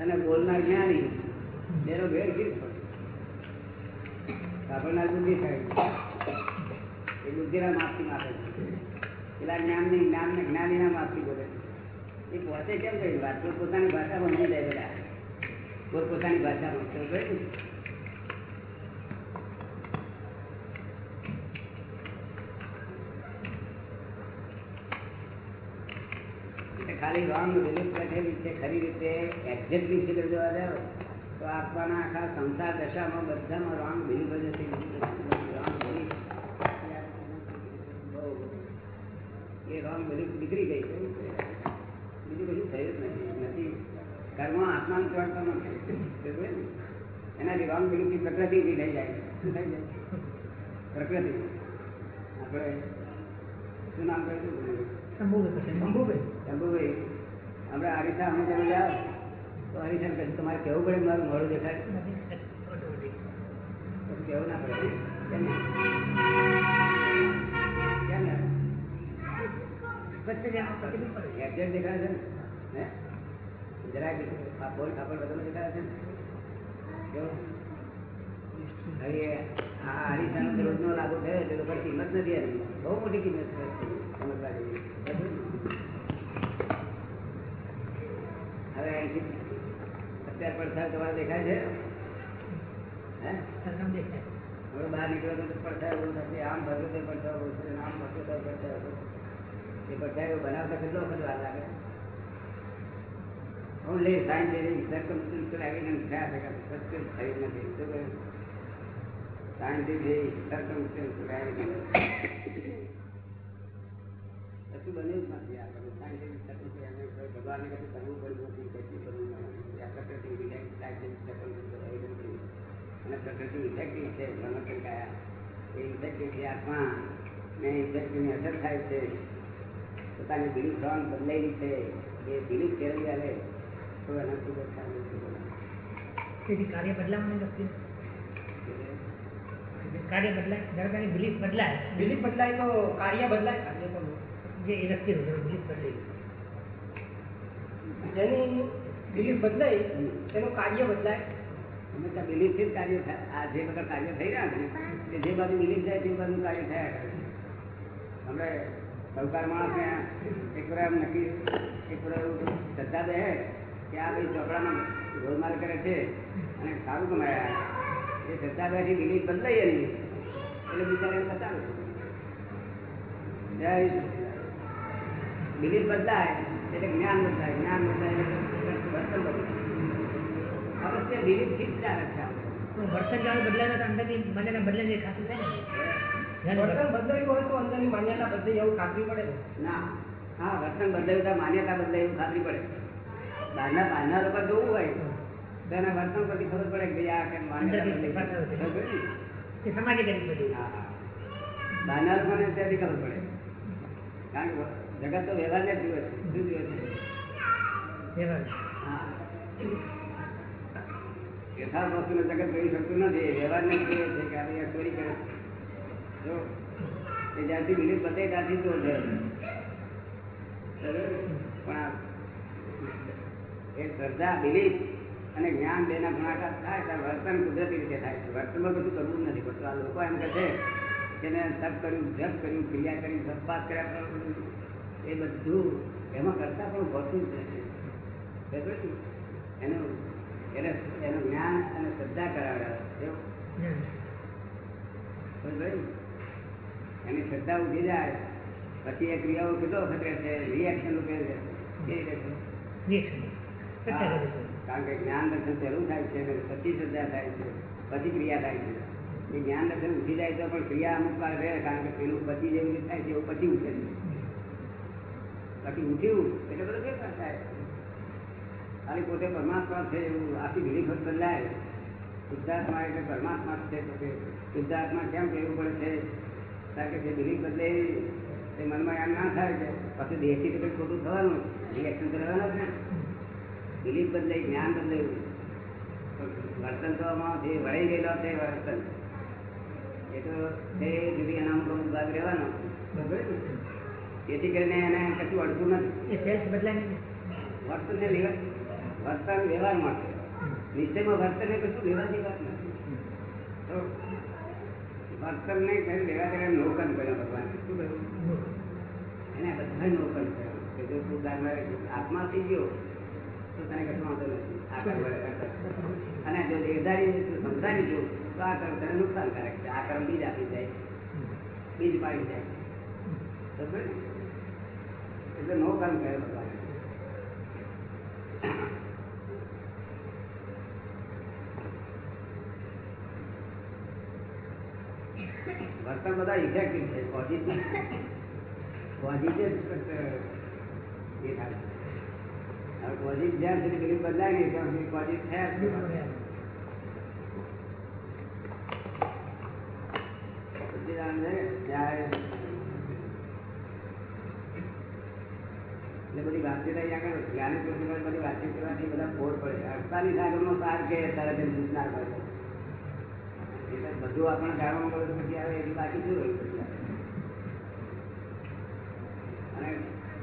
અને બોલનાર જ્ઞાની, એનો ભેદ ગીર આપણને બુદ્ધિ થાય એ બુદ્ધિના માપથી માપે છે. પેલા જ્ઞાનની જ્ઞાન ને જ્ઞાનીના માપથી બોલે એ પોતે કેમ કહ્યું વાત પોત પોતાની ભાષામાં નહીં જાય બધા પોત પોતાની ભાષામાં. તો કહ્યું ખાલી રોંગ રિલીફ છે ખરી રીતે એક્ઝેક્ટલી રીતે જોવા જાઓ તો આત્માના આખા સંસાર દશામાં બધામાં રોંગ બિલીફ જ હતી wrong એ રોંગ બિલીફ નીકળી ગઈ છે. બીજું બધું થયું જ નથી. નથી. કર્મ આત્માનું ચોટતો નથી. એનાથી રોંગ બિલીફથી પ્રકૃતિ ઊભી થઈ જાય. શું થઈ જાય. પ્રકૃતિ. આપણે શું નામ કહ્યું? શંભુભાઈ. શંભુભાઈ. આપણે હરીસા અમે તમે જાઓ તો હરીસા કશું તમારે કહેવું પડે? મારું મોડું દેખાય. કેવું ના પડે? એક્ઝેક્ટ દેખાય છે ને? જરાક બોલ ખાપડ બધું દેખાય છે કેવું? હવે આ હરીસાનો રોજનો લાગુ થયો એટલે લોકો કિંમત નથી આવી બહુ મોટી કિંમત છે. સમજવા જેવી હવે અહીંથી અત્યાર પડછાયો તમારે દેખાય છે? હવે બહાર નીકળ્યો તો પડછાયો બહુ થશે આમ ભરતો તો પડછાયો બહુ થશે આમ ભરતો તો થશે. એ પડછાયો બનાવતા કેટલો વખત વાર લાગે? નથી શું કહ્યું scientific circumstantial evidence કશું બન્યું જ નથી આ બધું scientific circumstantial evidence હોય. ભગવાનને કશું કરવું પડ્યું નથી કશું કરવું નથી આ પ્રકૃતિ વિધાન scientific circumstantial evidence છે. અને પ્રકૃતિ ઇફેક્ટિવ છે ભ્રમણ કયા એ ઇફેક્ટિવ છે આત્મા ને ઇફેક્ટિવની અસર થાય છે પોતાની બિલીફ રોંગ બદલાયેલી છે એ બિલીફ ફેરવી આવે તો એનાથી બચાવ તેથી કાર્ય બદલાવાનું નથી કાર્ય બદલાય ધારો કે બિલીફ બદલાય બિલીફ બદલાય તો કાર્ય બદલાય કાર્ય તો જે ઇલેક્ટિવ બિલીફ બદલાય જેની બિલીફ બદલાય તેનું કાર્ય બદલાય. હંમેશા બિલીફથી જ કાર્ય થાય આ જે બધા કાર્ય થઈ રહ્યા છે જે બાજુ બિલીફ જાય તે બાજુ કાર્ય થયા કરે આપણે સૌકાર માણસને એક વાર એમ નક્કી એક વાર એવું શ્રદ્ધા દે કે આ ભાઈ ચોપડામાં ગોલમાલ કરે છે અને સારું કમાયા એ શ્રદ્ધા બેથી બિલીફ બદલાઈ એની. એટલે બિચારાને બતાવે જય બિલીફ બદલાય એટલે જ્ઞાન બદલાય જ્ઞાન બદલાય એટલે વર્તન બદલાય અવશ્ય બિલીફથી જ ચાલે છે આપણે. તો વર્તન જાણું બદલાય તો અંદરની મને બદલે છે ખાતું થાય વર્તન બદલાયું હોય તો અંદરની માન્યતા બદલે એવું ખાતરી પડે ના? હા વર્તન બદલાયું તો માન્યતા બદલે એવું ખાતરી પડે. બહારના બહારના લોકો જોવું હોય તો એના વર્તન પરથી ખબર પડે કે આ કે માન્યતા બદલે. સમાજે કરી બધું. હા, હા. બહારના લોકોને ત્યાંથી ખબર પડે. કારણ કે જગત તો વ્યવહારને જ જુએ છે શું જુએ છે. વ્યવહાર યથાર્થ વસ્તુનું જગત કરી શકતું નથી એ વ્યવહારને જુએ છે કે આ ભાઈ ચોરી કરે જો એ જ્યાંથી બિલીફ બતાવી ત્યાંથી તો છે. પણ એ શ્રદ્ધા બિલીફ અને જ્ઞાન બેના ગુણાકાર થાય ત્યારે વર્તન કુદરતી રીતે થાય છે. વર્તનમાં બધું કરવું નથી પડતું આ લોકો એમ કહે છે કે મેં તપ કર્યું જપ કર્યું ક્રિયા કરી સત્પાત કર્યા પણ એ બધું એમાં કરતા પણ હોતું જ નથી એનું એને એનું જ્ઞાન અને શ્રદ્ધા કરાવડાવે એની શ્રદ્ધા ઉઠી જાય પછી એ ક્રિયાઓ કેટલો વખત રહેશે રિએક્શન રૂપે રહેશે. કારણ કે જ્ઞાન દર્શન પહેલું થાય છે પછી શ્રદ્ધા થાય છે. પછી ક્રિયા થાય છે. એ જ્ઞાન દર્શન ઉઠી જાય તો પણ ક્રિયા અમુક વાર રહે કારણ કે પેલું પછી જેવું થાય છે એવું પછી ઉઠે છે. પછી ઉઠ્યું એટલે બધો ફેરફાર થાય. ખાલી પોતે પરમાત્મા છે એવું આખી ઘડી વખત બદલાય. શુદ્ધાત્મા એટલે પરમાત્મા જ છે. પોતે શુદ્ધાત્મા કેમ કહેવું પડે છે? કારણ કે જે બિલીફ બદલે તે મનમાં એમ ના થાય કે પછી દેશી તો કંઈ ખોટું થવાનું રિએક્શન તો રહેવાનું જ ને. બિલીફ બદલાઈ જ્ઞાન બદલાયું. પણ વર્તન તો આમાં જે વળાઈ ગયેલો છે એ વર્તન. એ તો તે જુદી એના અમુક અમુક ભાગ રહેવાનો. બરાબર ને? જેથી કરીને એને કશું અડતું નથી. એ સેલ્સ બદલાય નહીં. વર્તન લેવા વર્તન વ્યવહાર માટે. નિશ્ચયમાં વર્તન એ કશું લેવાની વાત નથી. વર્તનને લેવા દેવા નોકન કર્યો ભગવાન. શું કહ્યું? એને બધા નોકન કર્યો કે જો તું તારા આત્મા થઈ ગયો તો તને કશું વાંધો નથી. અને જો દેહધારી તું સંસારી જો તો આ કર્મ તને નુકસાનકારક છે. આ કર્મ બીજ આપી જાય. બીજ પાડી જાય. સમજ્યો ને? એટલે નો કર્મ કહે ભગવાન વર્તન બધા ઇફેક્ટિવ છે પોઝિટિવ પોઝિટિવ એ થાય. હવે પોઝિટિવ જ્યાં સુધી બિલીફ બદલાય નહીં ત્યાં સુધી પોઝિટિવ થયા જ કરવાનું. સચ્ચિદાનંદ છે, ત્યારે આપણે અને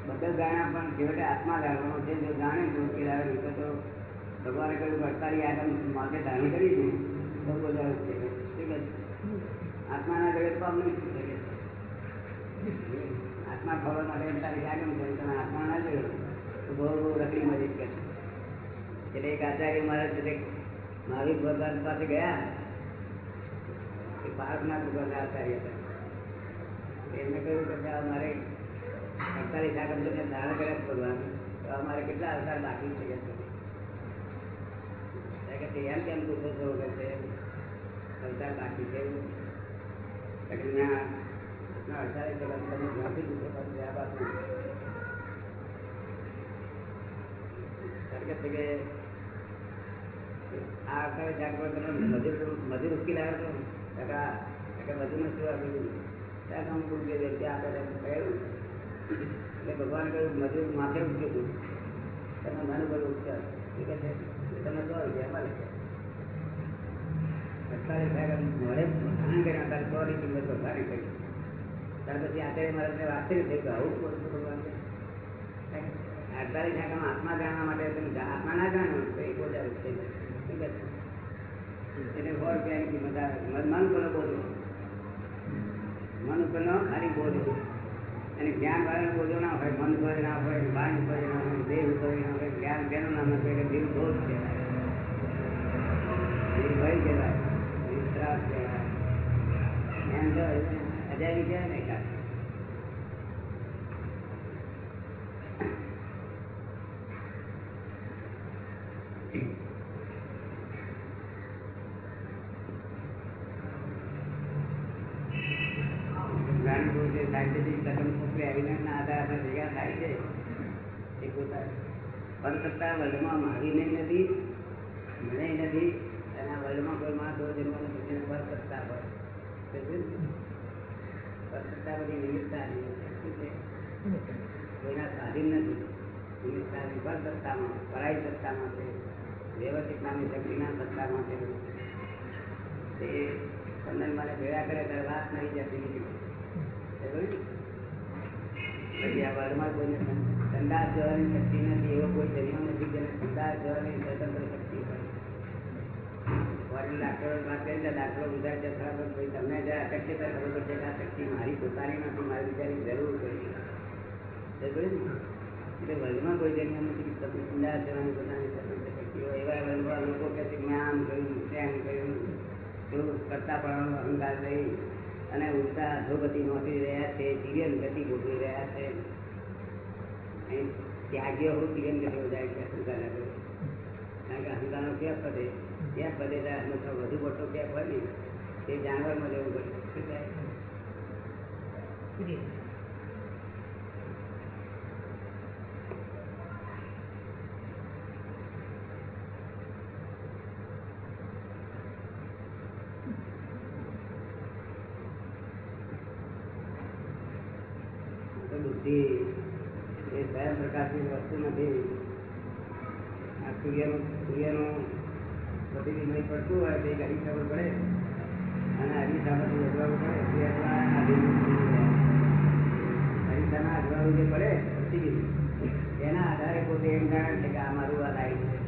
બધા જાણ્યા પણ છેવટે આત્મા જાણવાનો છે, જો જાણે તો ઉકેલ આવે તો ભગવાને કહ્યું કે અડતાલીસ આગળ માટે ધારણ કરી છે આત્માના જગત તો અમને શું છે કે આત્મા ખબર માટે અડતાલીસ આગળ છે તમે આત્મા ના જોયો. તો બહુ રકડી મદદ કરશે એટલે એક આચાર્ય મારા એટલે મારી ભગવાન પાસે ગયા. એ પાર્કના ભગવાન આચાર્ય હતા. એમને કહ્યું કે સાહેબ મારે અડતાલીસ આગળ ધારણ કર્યા ભગવાન તો અમારે કેટલા અવતાર બાકી છે કે? કે એમ કેમ પૂછો છો કે અવતાર બાકી છે ના આ અડતાલીસ આગળ તમે મજૂર મજૂર ઉકેલ આવ્યો છો ટકા ટકા મજૂરને શું આપ્યું ત્યાં કામ પૂરું કે ત્યાં આપણે કહ્યું એટલે ભગવાન કહ્યું મજૂર માથે ઉઠ્યું હતું તમે મને બધું ઉપચાર ઠીક છે તમે સો રૂપિયા મળે અડતાલીસ આગળ મળે ધારણ કર્યા તારે સો ની કિંમત વધારે કરી ત્યાર પછી આચાર્ય આવું બોલું છું ભગવાન ના છે? મન ઉપર પેલો બોલો મન ઉપરનો ખાલી બોજો. અને જ્ઞાન વાળાનો બોજો ના હોય, મન ઉપર ના હોય, બાણ ઉપર ના હોય, દેહ ઉપર ના હોય, જ્ઞાન તેનું નામ નથી કે દેવ દોષ કહેવાય. જીવ ભય કહેવાય. જીવ શ્રાપ કહેવાય. એમ તો અજાવી કહેવાય ને એકાદ જ્ઞાની પુરુષ જે સાયન્ટિફિક circumstances evidence ના આધારે આપણે ભેગા થાય છે એ પોતા મારી નથી, મને નથી, અને વર્લ્ડમાં કોઈ માણસ હોય જેનો નથી પરસત્તા હોય તો શું છે? પરસત્તા બધી નિમિત્તાની છે. શું છે? કોઈના સ્વાધીન નથી. નિમિત્તાની પરસત્તામાં પરાઈ સત્તામાં વ્યવસ્થિત નામની શક્તિના સત્તામાં છે તે તમને મને ભેગા કરે ત્યારે વાત નહીં જતી નીકળી બરાબર ને? પછી આ વર્લ્ડમાં કોઈને સંદાસ જવાની શક્તિ નથી, એવો કોઈ જન્મ નથી જેને સંદાસ જવાની સ્વતંત્ર શક્તિ હોય ફોરેન ડાક્ટરો વાત કરી ત્યાં ડાક્ટરો ગુજરાત છે, ખરા પણ ભાઈ તમને જરા અશક્યતા ખબર પડશે કે આ શક્તિ મારી પોતાની નથી, મારી બિચારી જરૂર પડી બરાબર ને? એટલે વર્લ્ડમાં કોઈ જન્મ નથી કે તમને સંદાસ જવાની પોતાની સ્વતંત્ર શક્તિ હોય એવા લોકો અહંકાર લઈ અને ઉડતા અધોગતિ નોંધી રહ્યા છે તિર્યન ગતિ ભોગવી રહ્યા છે. ત્યાગીઓ હું તિર્યન ગતિ જાય અહંકાર કારણ કે અહંકારનો કેપ પદે ક્યાં પદે ત્યારે અહંકાર વધુ પડતો કેપ હોય ને તે જાનવરમાં જવું પડે શું થાય? બુદ્ધિ એ સ્વયં પ્રકાશની વસ્તુ નથી. આ સૂર્યનું સૂર્યનું પ્રતિબિંબ પડતું હોય તો એક અરીસા પર પડે. અને અરીસા પરથી અજવાળું પડે. અરીસાના અજવાળું જે પડે, પ્રતિબિંબ, એના આધારે પોતે એમ જાણે છે કે આ મારું આ લાઈટ છે.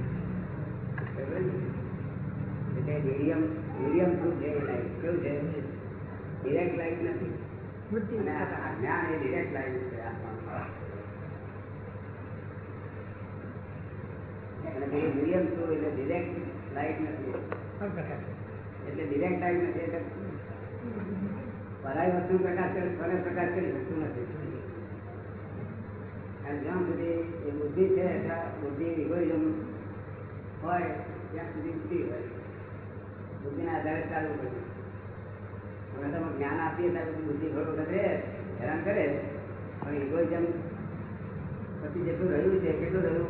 એટલે મીડિયમ મીડિયમ પ્રૂફ જેવું લાઈટ. કેવું છે? ડિરેક્ટ લાઈટ નથી. જ્ઞાન એ ડિરેક્ટ લાઈટ છે અને પેલી મીડિયમ થ્રુ એટલે ડિરેક્ટ લાઈટ નથી. એટલે ડિરેક્ટ લાઈટ નથી એટલે પરાય વસ્તુ પ્રકાશ કરે ફરે પ્રકાશ કરી શકતું નથી. અને જ્યાં સુધી એ બુદ્ધિ છે ત્યાં બુદ્ધિ ઇગોઇઝમ હોય ત્યાં સુધી બુદ્ધિ હોય. બુદ્ધિના આધારે ચાલુ કરવું હવે તમે જ્ઞાન આપીએ ત્યારે બધી બુદ્ધિ થોડો કરે હેરાન કરે. પણ ઇગોઇઝમ પછી જેટલું રહ્યું છે કેટલું રહ્યું.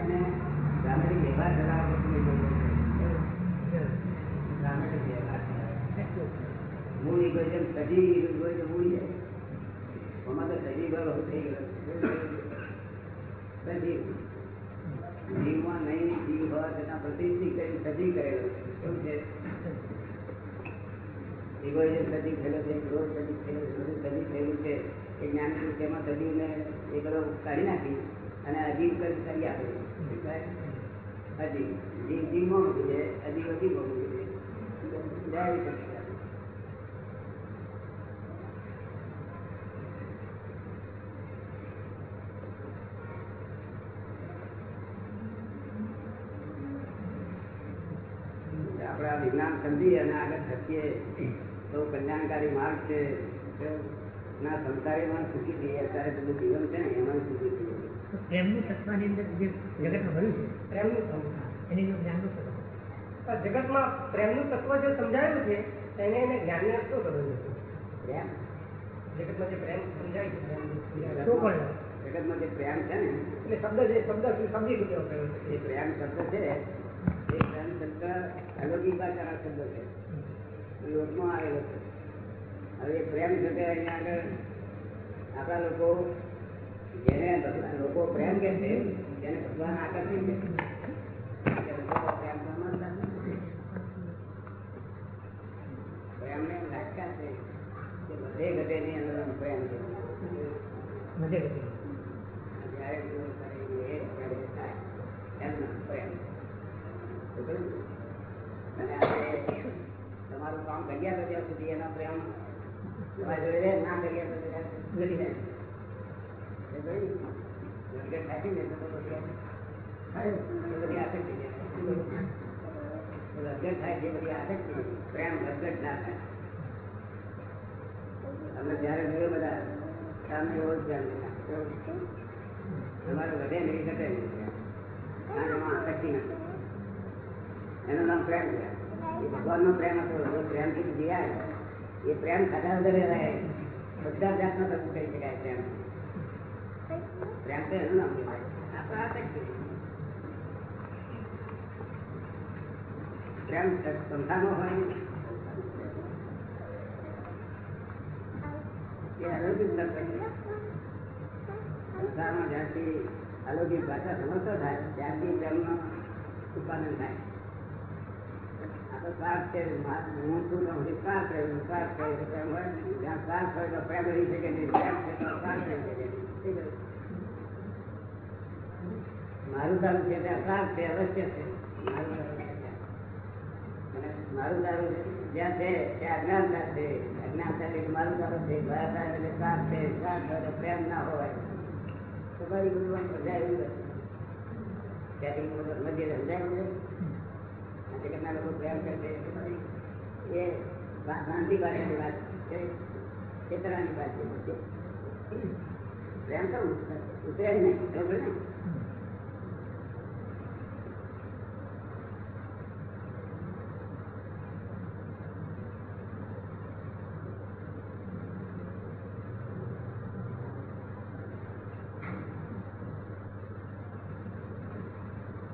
એને ડ્રામેટિક વ્યવહાર ચલાવવા પછી વ્યવહાર મૂળ ઇગોઇઝમ સજી ઇગોઇઝમ મૂળ છે. અમારે તો સજી ભાવ થઈ ગયો. સજીવ જીવમાં નહીં જીવ હોવા છતાં પ્રતિષ્ઠિત કરી સજી કરેલો શું છે? સજી થયેલો છે ક્રોધ સજી થયેલો બધું થયેલું છે, એ જ્ઞાન તેમાં સજીવને એ બધો કાઢી નાખી અને અજીવ કરી કરી આપે? અજીવ જીવ જીવમાં મૂકી દે અજીવ અજીવમાં મૂકી દે સચિદાનંદ. આપણે આ વિજ્ઞાન સમજી અને આગળ શકીએ તો કલ્યાણકારી માર્ગ છે. ના સંસારીમાં સુખી થઈએ. અત્યારે બધું જીવન છે ને એમાં સુખી થઈએ. પ્રેમનું સત્તાની અંદર જે જગતમાં ભર્યું છે પ્રેમનું. એની જો જ્ઞાનનું તત્વ જગતમાં પ્રેમનું તત્વ જે સમજાયું છે એને એને જ્ઞાનને શું કરવું છે? પ્રેમ. જગતમાં જે પ્રેમ સમજાય છે શું. જગતમાં જે પ્રેમ છે ને એટલે શબ્દ જે શબ્દ શબ્દી રીતે પ્રેમ શબ્દ છે. શબ્દ છે. લોકમાં આવેલો છે. હવે પ્રેમ શબ્દ અહીંયા આગળ આપણા લોકો જેને લોકો પ્રેમ કે છે તેને ભગવાન આકર્ષિત છે. પ્રેમને લાગતા છે કે બધે ઘટેની અંદર પ્રેમ છે. જ્યારે ગુરુ કરીને એ પ્રેમ થાય એમનો પ્રેમ તો કહ્યું? અને આપણે તમારું કામ કર્યા ત્યાં સુધી એના પ્રેમ તમારી જોડે ના કર્યા તો ગળી જાય. પ્રેમ થાય. બધી છે. આસક્તિ પ્રેમ ગળગળ ના થાય. અમે જ્યારે જોયું બધા સામે એવો જ પ્રેમ છે. તમારે વધે નહીં ઘટે. નહીં આસક્તિ નથી. એનું નામ પ્રેમ છે. એ ભગવાનનો પ્રેમ હતો, એ પ્રેમથી જીવાય એ પ્રેમ ખાતા વગર રહે. બધા જાતનો તત્વ કરી શકાય પ્રેમ? પ્રેમ તો એનું નામ કહેવાય. પ્રેમ સંસારમાં હોય એ અલૌકિક જ્યાંથી અલૌકિક ભાષા સમજતો થાય, ત્યાંથી પ્રેમનું ઉત્પાદન થાય. હોય ને. જ્યાં છે? મારું દારૂ છે ત્યાં સ્વાર્થ છે, અવશ્ય છે મારું દારૂ મારું દારૂ જ્યાં છે, ત્યાં અજ્ઞાનતા છે અજ્ઞાનતા એટલે મારું દારૂ છે ભયાતા એટલે સ્વાર્થ છે સ્વાર્થ હોય તો પ્રેમ ના હોય તો ભાઈ બધું સમજાય નથી. સમજાય નથી. આ જગતના લોકો પ્રેમ કરે છે તો ભાઈ એ ભા- ભ્રાંતિ પાસેની વાત છે ચેતનાની વાત છે પ્રેમ તો ઉતરે જ નહીં ખબર ને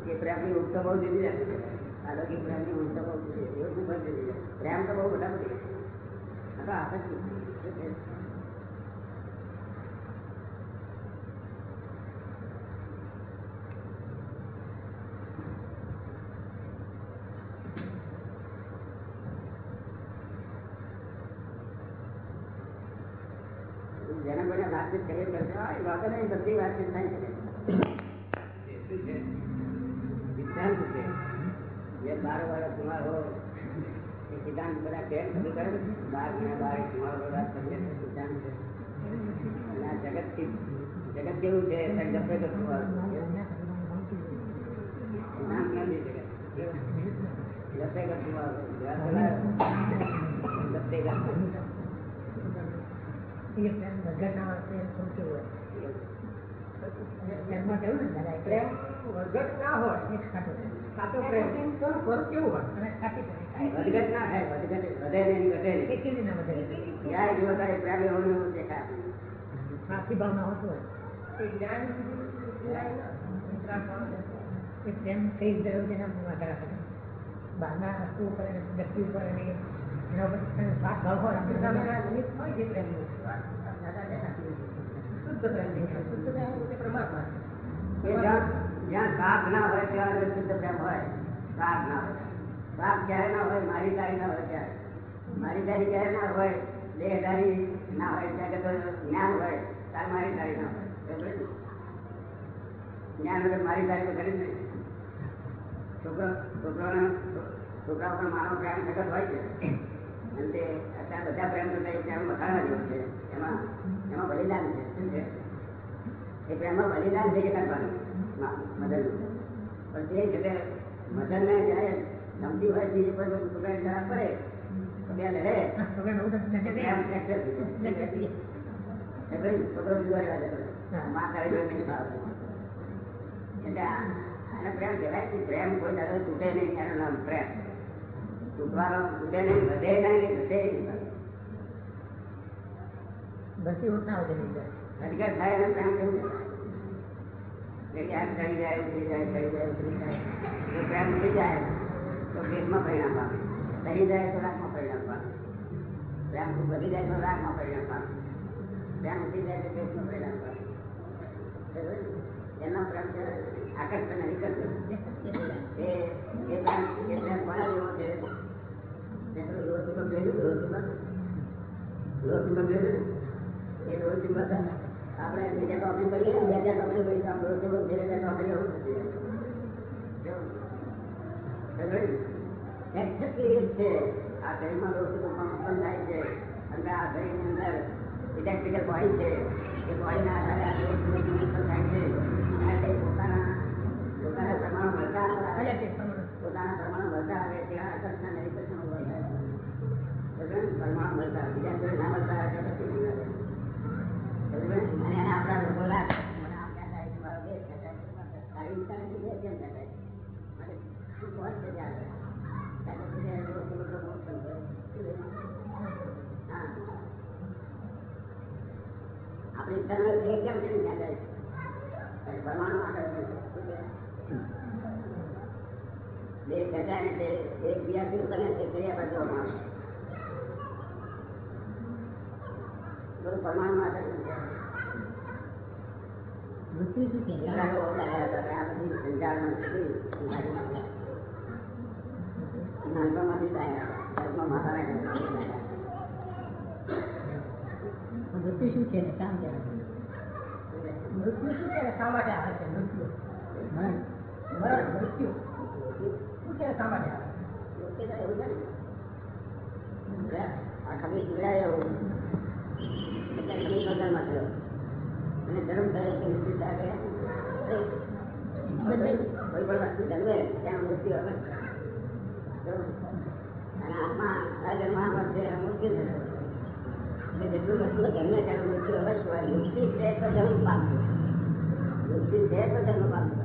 એ પ્રેમની ઉઠતો બહુ જુદી અલૌકિક પ્રેમની ઉઠતો બહુ. એવું બહુ પ્રેમ તો બહુ બધા બધી. આ તો આસક્તિ? જેને કોઈને વાતચીત કરી કરશે એ વાતો નહીં, બધી વાતચીત શકે છે સિદ્ધાંત છે જે બાર વાળા કુમારો સિદ્ધાંત બધા કેમ બાર મહિના બાર કુમારો બધા જગત જગત કેવું છે? ગપે ગપ કુમારો. સિદ્ધાંત નથી જગત. શું કેવું હોય પ્રેમમાં ને દાદા પ્રેમ ના હોય. એક ખાતો સાચો પ્રેમ. તો સ્વરૂપ કેવું હોય? અને સાચી વધઘટ ના થાય વધઘટ વધે નહીં ઘટે નહીં. ના વધે? જ્યાં જુઓ ત્યારે પ્રેમ એવો દેખાય. સ્વાર્થી ભાવના હોતું હોય. એ જ્ઞાન એ પ્રેમ કઈ રીતે રહ્યો છે રાખે બહારના વસ્તુ ઉપર અને વ્યક્તિ ઉપર અને એના ઉપર એનો ભાવ હોય આપણી સામે સામે નિમિત્ત હોય છે પ્રેમનું. દાદા દેખાતી હોય છે. શુદ્ધ પ્રેમ શુદ્ધ પ્રેમ પરમાત્મા જ્યાં જ્યાં ના હોય ત્યાં આગળ પ્રેમ હોય સ્વાર્થ ના હોય. સ્વાર્થ ક્યારે ના હોય? મારી તારી ના હોય ત્યારે મારી તારી ક્યારે ના હોય? દેહદારી ના હોય ત્યાં જ્ઞાન હોય ત્યારે મારી તારી ના હોય. જ્ઞાન વગર મારી તારી તો જ નહીં. છોકરો છોકરાઓને છોકરાઓ પર માનવ પ્રેમ સખત હોય છે. અને તે અત્યારે બધા પ્રેમ કરતા એક પ્રેમ વધારવા જેવું છે. એમાં એમાં બલિદાન છે. શું છે? એ પ્રેમમાં બલિદાન છે કે કરવાનું? પણ તે છે મદનને જ્યારે હોય ચીજ પર છોકરાને ખરાબ પડે તો લડે. છોકરા તો પ્રેમ કરે નહીં એટલે કહેવાય કે પ્રેમ કોઈ દાદા તૂટે નહીં એનું નામ પ્રેમ. તૂટવાનો તૂટે નહીં વધે નહીં ઘટે નહીં. બધી હોત ના હોય તેની અંદર અધિકાર થાય એને પ્રેમ કેવું જાય જાય તો પેટમાં પરિણામ ચડી જાય તો રાગમાં પરિણામ પામે જાય તો રાગમાં પરિણામ જાય તો પેટમાં પરિણામ પામે? એનો પ્રેમ છે, આકર્ષણ વિકર્ષણ. એ એ છે? રોજ ટોપિક કરીએ ને? બે ચાર ટોપિક કરીએ તો બીજા લોહ ચુંબક ધીરે એ જ છે. આ શરીરમાં ચુંબકમાં ઉત્પન્ન થાય છે. અને આ શરીરની અંદર ઇલેક્ટ્રિકલ બોડી છે. એ બોડીના આધારે આ ઉત્પન્ન થાય છે. અને પોતાના પોતાના પરમાણુ મળતા આવે. પોતાના પરમાણુ મળતા આવે ત્યાં આકર્ષણ અને વિકર્ષણ બરાબર ને? પરમાણુ મળતા બીજા કોઈ ના મળતા આવે તો કશું નહીં મળે. બરાબર ને? અને આપણા લોકો લાગે મને દેશ કહેતા વિચાર શું છે આગળ? બીજા. આપણી દેહ કેમ છે છે. શું છે? બે ખેંચાય ને તે એક શરૂ કરે ને ક્રિયા પર જોવા મળે બધું પરમાણુમાં આકર્ષણ છે. મૃત્યુ શું છે કેટલાક લોકો કહેતા હતા કે આ બધી સંચારમાં બધી બીમારીઓ છે. નાનપણમાંથી જ આવ્યા. જન્મ ઘરેથી જ મૃત્યુ શું છે ને કામ છે મૃત્યુ શું છે શા માટે આવે છે મૃત્યુ? મરણ. મૃત્યુ. શું છે શા માટે આવે છે? ને. આ ખમીર અવશ્ય હોય તો જન્મ મૃત્યુ છે તો જન્મ પામતું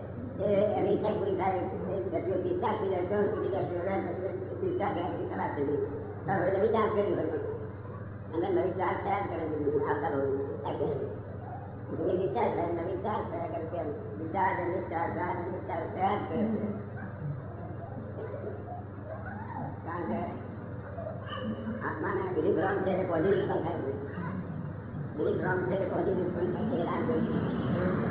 બરાબર થયો ભાઈ હવે શા માટે આવે શા માટે આવે એમને શું છે આ જ જાય. એનો કામ આ જન્મ થયો ને એટલે આ જન્મ થાય તારા મને અસર કયા ત્રણ બેટરીઓ છે બેટરીઓ એ ઘરમાંથી બેટરી આપશે બેટરી કેવી છે ઇફેક્ટિવ એટલે ઇફેક્ટિવ છે એટલે ઘરમાંથી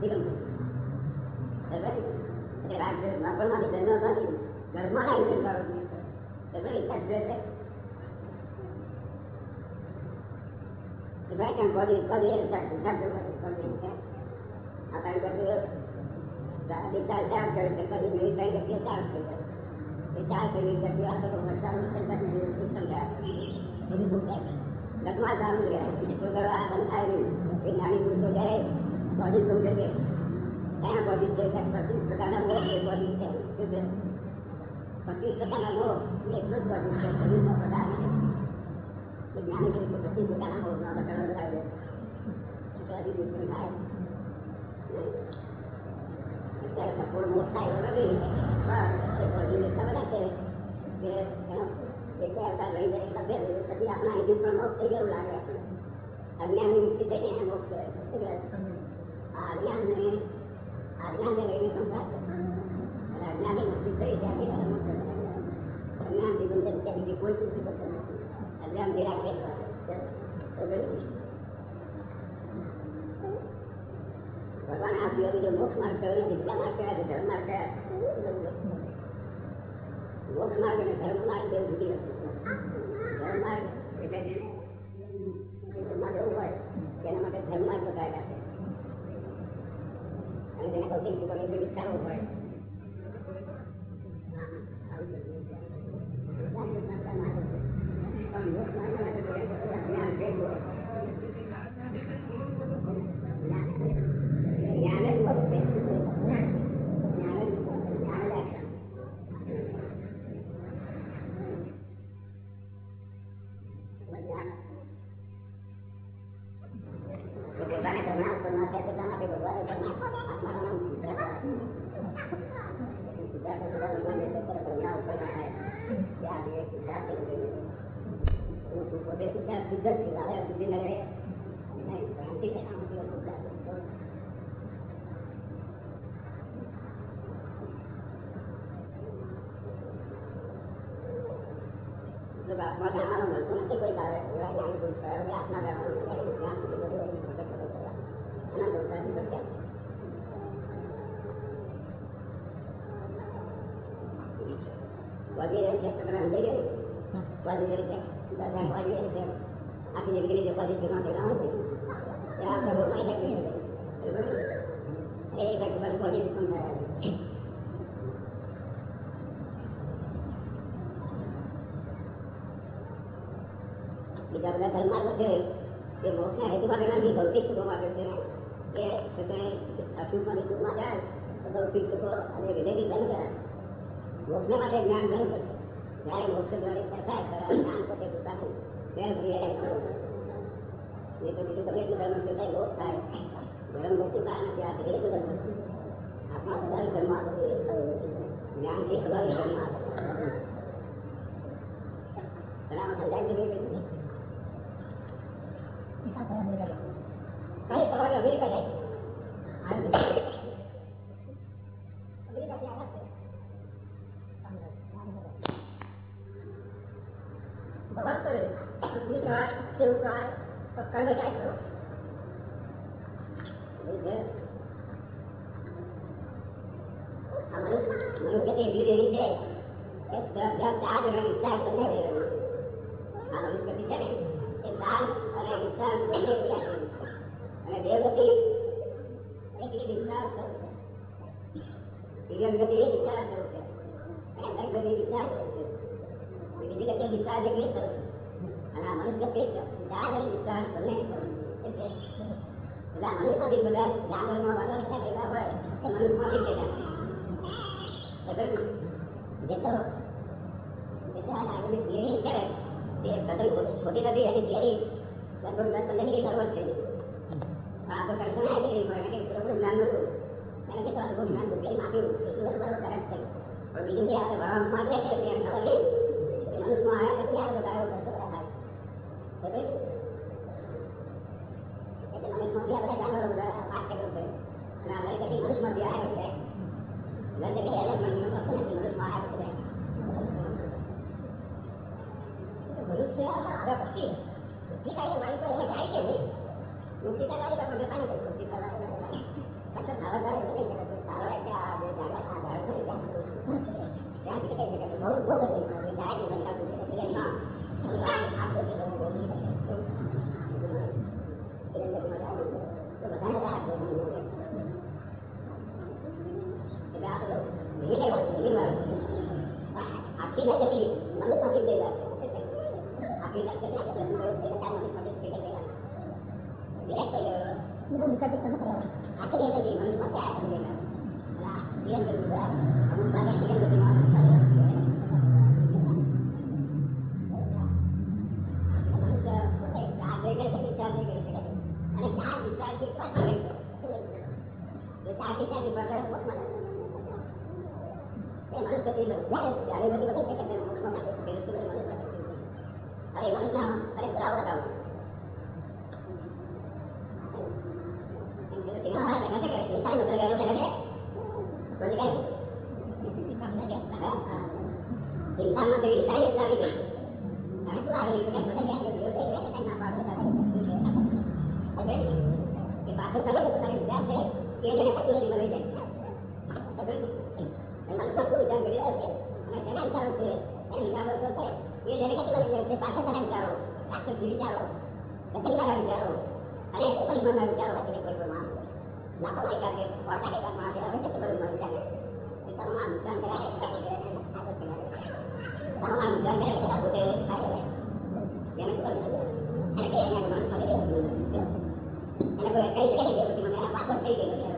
બિલીફ રોંગ છે એટલે પોઝિટિવ પણ થાય છે બિલીફ રોંગ છે એટલે પોઝિટિવ પણ થાય છે એ રાગ દ્વેષ. પોતાની બિલીફ પોતાની રાગ દ્વેષને પોઝિટિવ પણ થાય એટલે પોઝિટિવ જ્યારે બિલીફ ત્યારે પોઝિટિવ એની ઇફેક્ટ ઇફેક્ટ અને પોઝિટિવ જ્યારે માનો કે કાંઈ ઇફેક્ટિવ છે એટલે નાના આવે હોય ને તે અત્યારે આ ઉનાળા તાપમાં ઉડાડીએ ને તો કાઢી નાખવાનું આમ તો એ હલાવી કાઢી નાખે ના કાઢી નાખે કારણ કે એના ઇફેક્ટ થાય છે ઇફેક્ટ થાય છે એટલે પાછો તે એટલે આમાં બધા છે કે એને એ ખુશમાં હોય છે બાબુ અને ના એને દેશમાં હોય નથી ગમતું એટલે એટલે રાગ દ્વેષ નોકરમાંથી જન્મ નથી ઘરમાં આવી જઈને કરો એટલે ઇફેક્ટ દ્વેષ છે Sebenarnya kan body body yang tak tak body body kan. Apa yang berdua tak bisa tak kerja kerja di beli saya kerja tak kerja. Kita kerja kerja atau macam macam macam ni sistem dah. Ini bukan. Lagma dalam dia. Itu kalau akan hari ini hari itu jadi body tu jadi. Saya body saya body sekarang body body saya. Body sekarang mau ini terus body saya body sekarang. જ્ઞાની કરી તો પછી પોતાના ભોગના બચાવ થાય ત્યાંથી દુશ્મન થાય અત્યારે સંપૂર્ણ મોક્ષ થાય એવો નથી પણ એ ભોજન એટલા બધા છે કે એક અવતાર રહી જાય એટલા ફેર પછી આપણા અહીંથી પણ મોક્ષ થઈ ગયું લાગે આપણે અજ્ઞાનની મુક્તિ થઈને એને મોક્ષ કહેવાય શું કહેવાય આ અજ્ઞાનને અજ્ઞાનને લઈને સંસાર છે અને અજ્ઞાનની મુક્તિ થઈ ત્યાંથી એને મોક્ષ કહેવાય. અજ્ઞાનથી બીજી કોઈ નિરાશ ભગવાન આપ્યો બીજો મોક્ષ માર્ગ કયો નથી બીજા માર્ગ કયા છે ધર્મ માર્ગ કયા મોક્ષ માર્ગ અને ધર્મ માર્ગ બે જુદી વસ્તુ ધર્મ માર્ગ એટલે જેને ધર્મમાં જવું હોય તેના માટે ધર્મ માર્ગ બતાવ્યા છે અને તેને ભૌતિક સુખનો ઉપયોગ વિસ્તારવો હોય પણ મોક્ષ માર્ગ માટે તો જ્ઞાન છે જ હોય. જ્ઞાન જ મોક્ષ છે જ્ઞાન જ જ્ઞાન જ આશ્રમ જ્ઞાન તો પોતાને કરુણા ઉત્પન્ન થાય તેટલા માટે ભગવાને પણ આત્માનું નામ સિદ્ધાર્થ રાખ્યું. સિદ્ધાર્થ બધા લોકો જે છે પર કરુણા ઉત્પન્ન થાય ત્યાં જે સિદ્ધાર્થ છે તે હું તું પોતે સિદ્ધાર્થ સિદ્ધ જ છું હવે બુદ્ધિ ન રહે નહીં ભ્રાંતિ છે આમાંથી સિદ્ધાર્થ તો જો આત્મા જાણવાનું મળતું નથી કોઈ કાળે એવા જ્ઞાની પુરુષ કહેવાય કે આત્મા જાણવાનું નથી જ્ઞાન સુધી બધું એની ભટક ભટક કરવા એના દોષાથી બચ્યા વધી રહી છે તમને સમજાઈ ગયું વધી રહી છે બધા વધી રહી છે આખી જિંદગીની જે પોઝિટિવમાં થયેલા હોય છે એ આપણે ભોગવાઈ શકીએ એ એક બધું પોઝિટિવ બીજા બધા ધર્માર્થો છે એ મોક્ષના હેતુ માટે નથી ભૌતિક સુખો માટે છે. કે અશુભમાં સુખમાં જાય તો ભૌતિક સુખો અને વિધેયથી બંધ કરાય મોક્ષને માટે જ્ઞાન બંધ કરે જ્યારે મોક્ષ દ્વારા થાય ત્યારે આ જ્ઞાન પોતે પોતાનું સ્વયં રિયલાઇઝ કરવું પડશે નહીં તો બીજું ગમે એટલું ધર્મ છે લોપ થાય ધર્મ મોટું કારણ નથી આ ધીરે ધીરે ધર્મ છે આત્મા સ્વભાવિક ધર્મ આપે જ્ઞાનથી સ્વભાવિક ધર્મ આપે ઘણા સમજાય છે કે કઈ பேசும் யாரும் இருக்கான்னு சொன்னேன் இதான் மனு மாதிரி கூட ஜாமரமாக வரலாம் கேட்கலாம் மனு மாதிரி கேட்கலாம் જેટલો વિચાર આગળ ધીરે કરે તે પ્રસંગ ખોટી નથી અને ઘેરી લગભગ દસ પંદર ની કરવો છે આ તો કરશો ના કે પ્રભુ જ્ઞાન મળવું કારણ કે તમારું જ્ઞાન દુઃખી માપ્યું એટલું તમારું કરત છે પણ બીજું જે આવે ભણવા માટે છે તે ખબર નહીં મનુષ્યમાં આવ્યા પછી આ બધા ಮುಟ್ಟಿದ ಗಾಡಿ ಬಂದು ಬೇಕಾಗಿತ್ತು Thank you. kasih.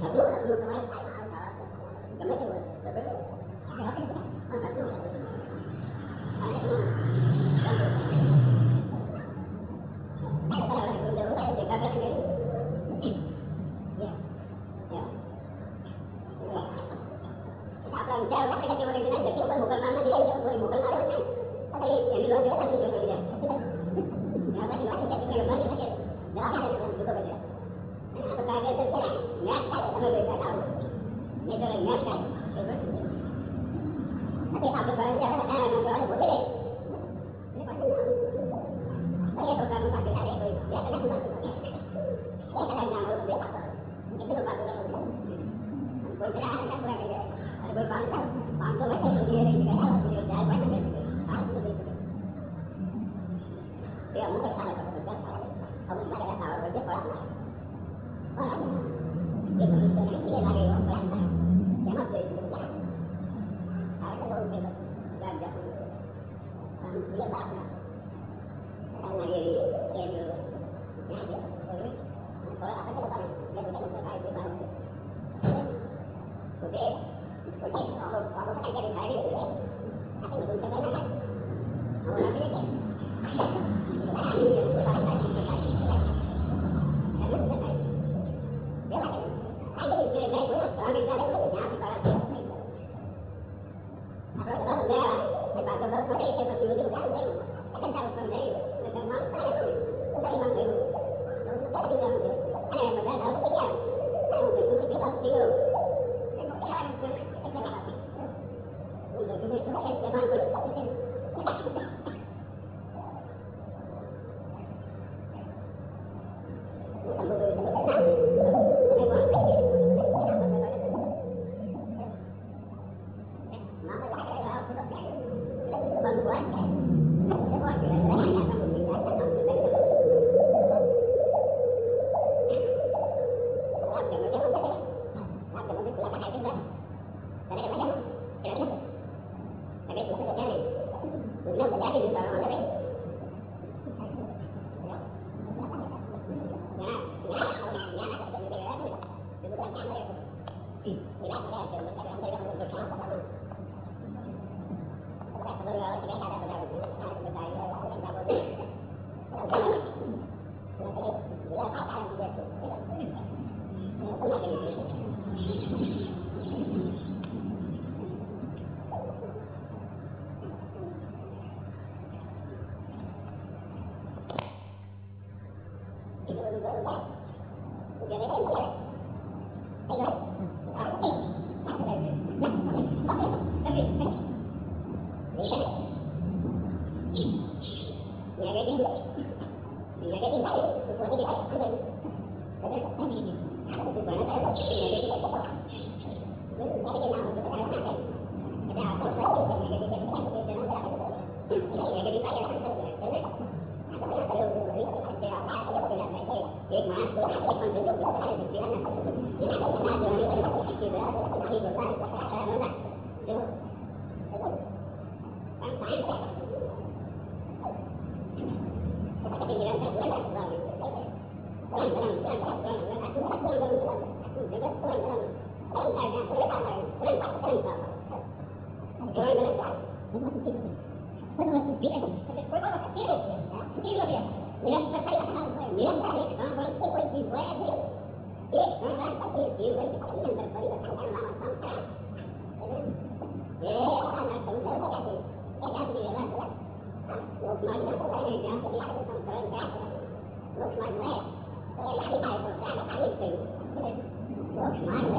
ભગવાન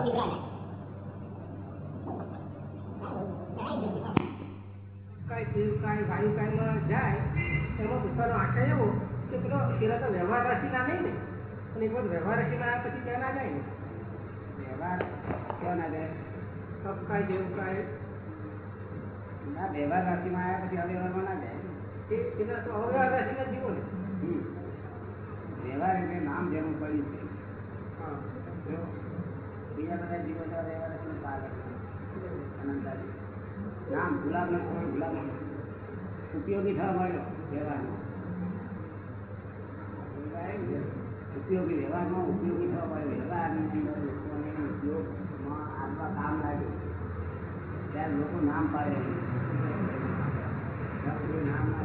વ્યવહાર નહીં ને અને એક વખત વ્યવહાર રાશિના આવ્યા પછી ત્યાં ના જાય ને. વ્યવહાર ક્યાં ના જાય? જેવું કાંઈ? ના વ્યવહાર રાશિમાં આવ્યા પછી અવ્યવહારમાં ના જાય. એ પેલા તો અવ્યવહાર રાશિના જીવો ને. વ્યવહાર એટલે નામ જેનું પડ્યું છે. હા. ઉપયોગી થવા મળ્યો વ્યવહારમાં ઉપયોગી વ્યવહારમાં ઉપયોગી થવા મળ્યો વ્યવહારની ઉપયોગમાં આવવા કામ લાગે. ત્યારે લોકો નામ પાડે. નામ ના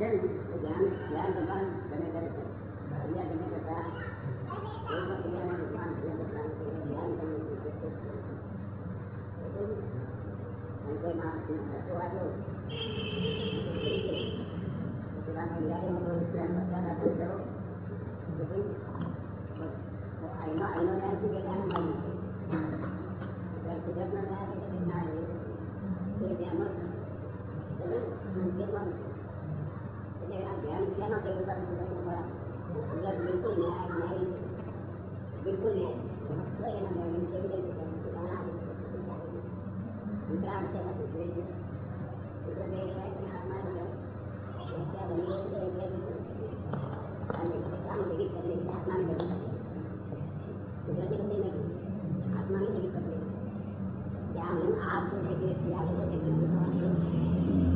جلدي وجعلني جعلت القلم كما جلدت وإياك من الساعة وإياك من الساعة وإياك من الساعة وإياك من Thank you. વિદ્યાનો સંપ્રદાય ગુજરાત બિલકુલ ન્યાય ન્યાય બિલકુલ ન્યાય એના મેળવી કેવી રીતે ગુજરાત છે ગુજરાત એ અમારા ત્યાં બની છે એટલે કામ લગી કરે આત્માને ગુજરાતી બધી નથી આત્માને લગી કરે ત્યાં આપ છે કે ત્યાં છે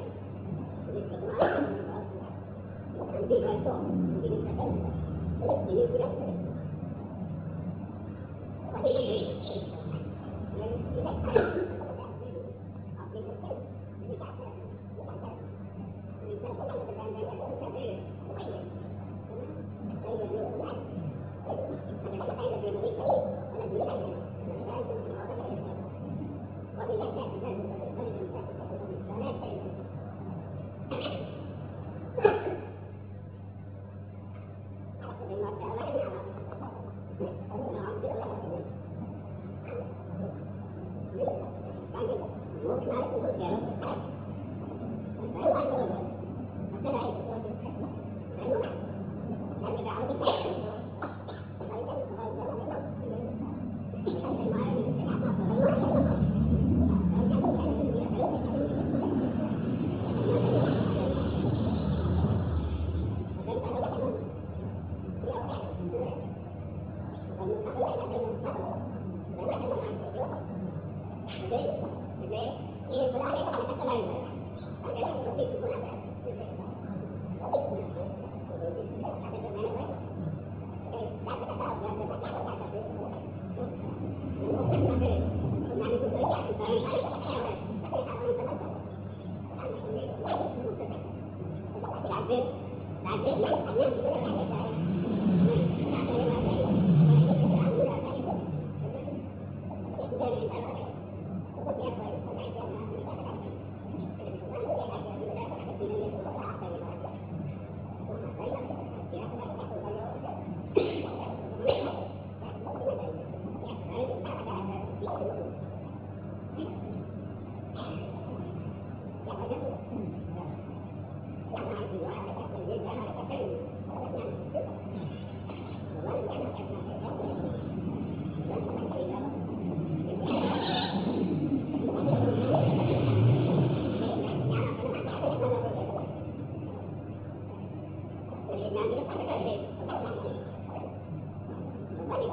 còn gì cả đấy là chỉ cái đất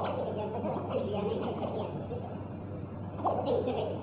Thank you.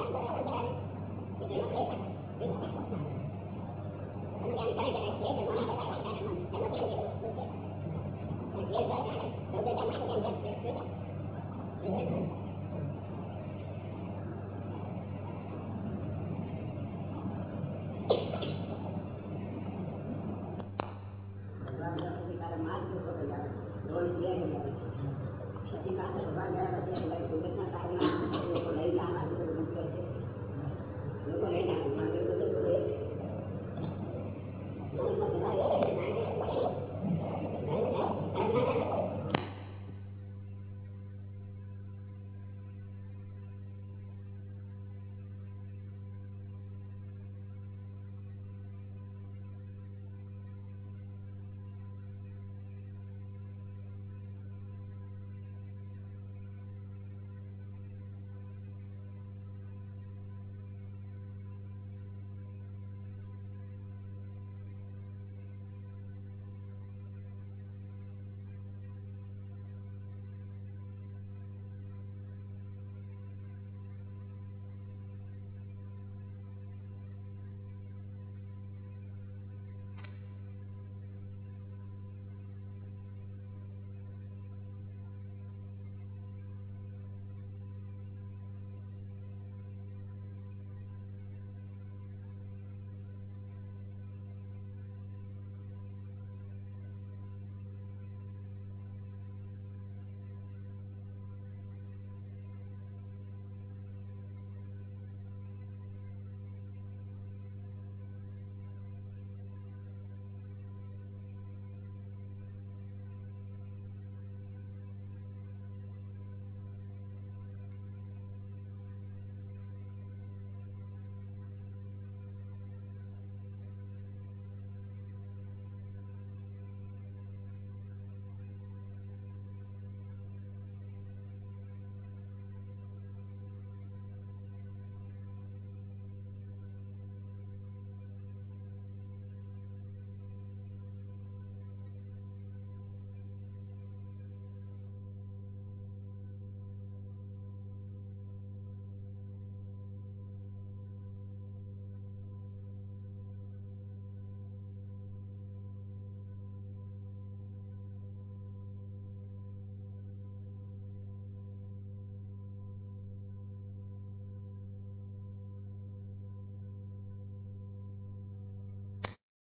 અશુદ્ધ ને